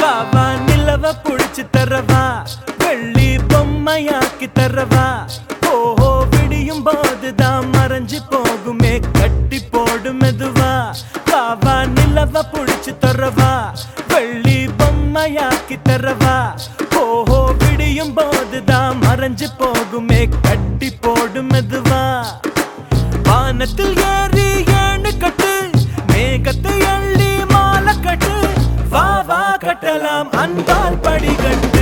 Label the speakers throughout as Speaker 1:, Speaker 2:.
Speaker 1: வாவா நிலவ புடிச்சு தரவா வெள்ளி பொம்மையாக்கி தரவா. ஓஹோ விடியும் போதுதான் மறைஞ்சு போகுமே கட்டி போடும் மெதுவா. வா நிலவ புடிச்சு தரவா? வெள்ளி பொம்மையாக்கி தரவா? ஓஹோ விடியும் போதுதான் மறைஞ்சு போகுமே கட்டி போடும் மெதுவா? வானத்தில் ஏறி ஏன்னு கட்டு மேகத்தை அள்ளி மாலை கட்டு வா வா கட்டலாம் அன்பால் படிகட்டு.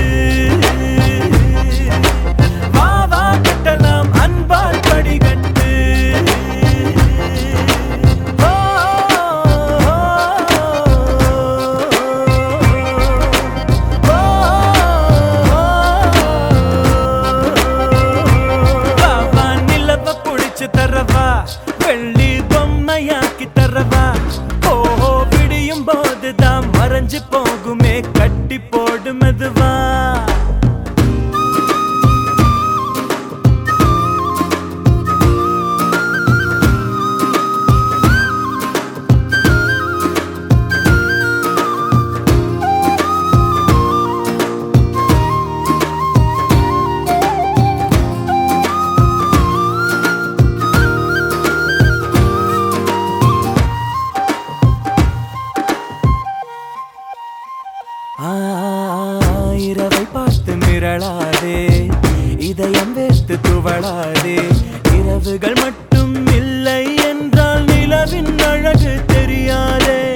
Speaker 1: வெள்ளி பொம்மையாக்கி தரவா? ஓஹோ விடியும் போதுதான் மறைஞ்சு போகுமே கட்டி போ. இரவை பார்த்து மிரளாதே. இதயம் வேஸ்து துவளாதே. இரவுகள் மட்டும் இல்லை என்றால் நிலவின் அழகு தெரியாதே.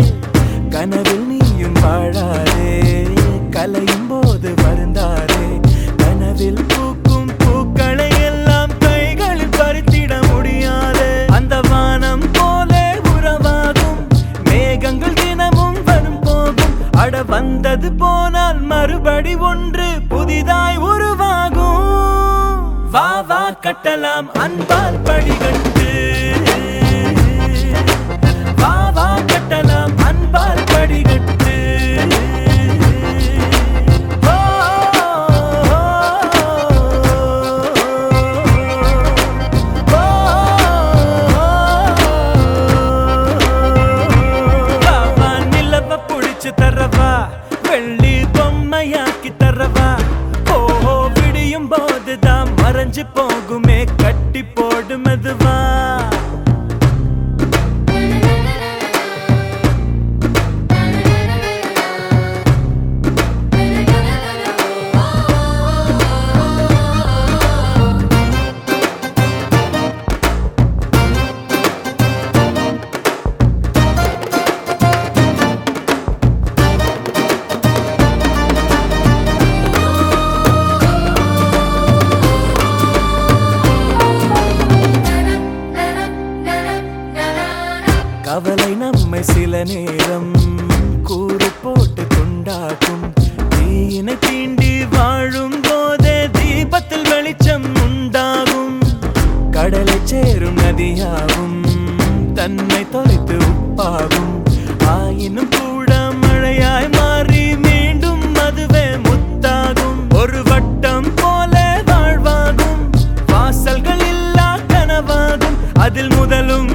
Speaker 1: கனவில் நீயும் வாழாதே. கலையும் வந்தது போனால் மறுபடி ஒன்று புதிதாய் உருவாகும். வா வா கட்டலாம் அன்பால் படிகட்டு வா வா கட்டலாம் அன்பால் படிகட்டு பொம்மையாக்கி தரவா ஓஹோ விடியும் போதுதான் மறைஞ்சு போகுமே. கட்டி போடுமது சில நேரம் கூறு போட்டு கொண்டாடும் தீயினை தீண்டி வாழும் போதே தீபத்தில் வெளிச்சம் உண்டாகும். கடலை சேரும் நதியாகும். தன்னை தொலைத்து உப்பாகும். ஆயினும் கூட மழையாய் மாறி மீண்டும் அதுவே முத்தாகும். ஒரு வட்டம் போல வாழ்வாகும். வாசல்கள் இல்லா கனவாகும். அதில் முதலும்